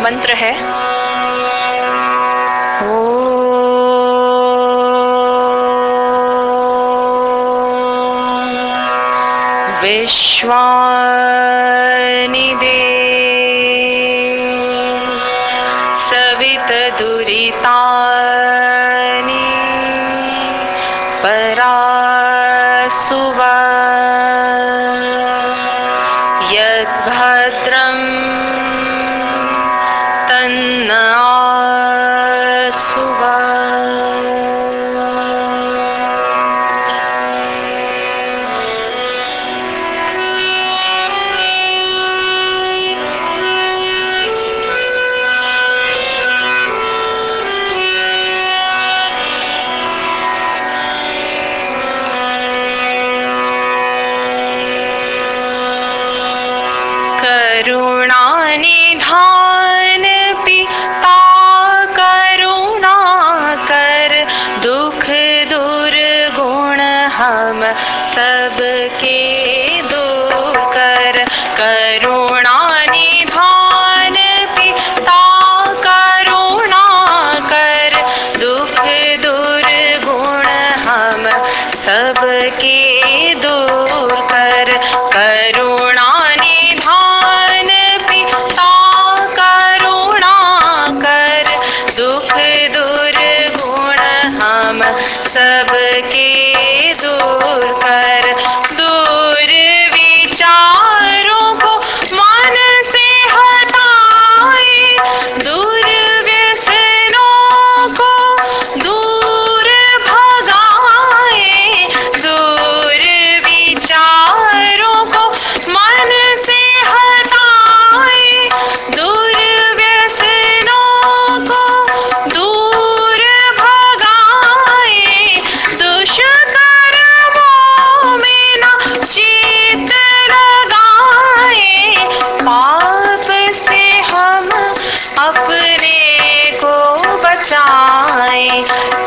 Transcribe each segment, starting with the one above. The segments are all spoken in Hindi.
मंत्र है। विश्वानि दे। सवितदुरितानि करुणानिधान पिता, करुणा कर, दुख दूर गुण हम सबके दो कर। करुणानिधान पिता, करुणा कर, दुख दूर गुण हम सबके दो कर। करुणा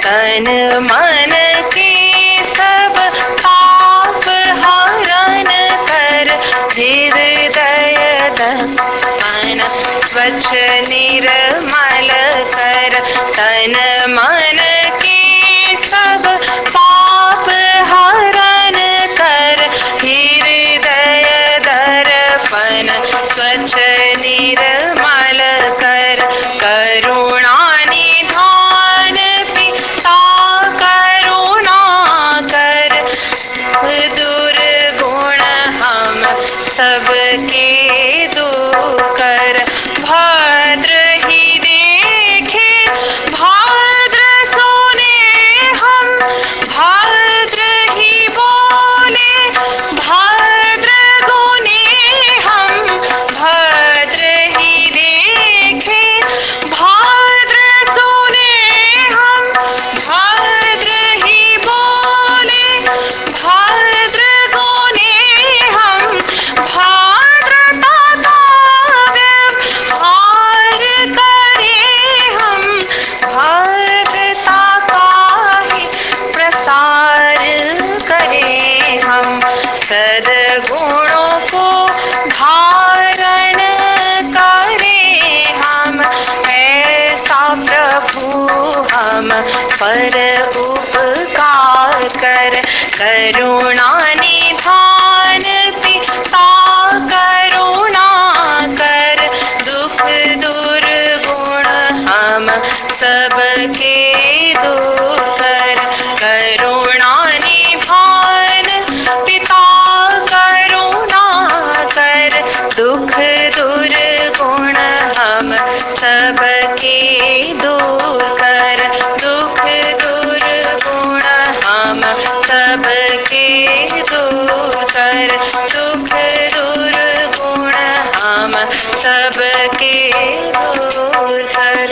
तन मन की सब पाप हरण कर। हृदय मन स्वच्छ निर्मल कर। तन मन करुणा निधान पिता करुणा कर दुख दूर गुण हम सबके दूर करुण सबके रोधर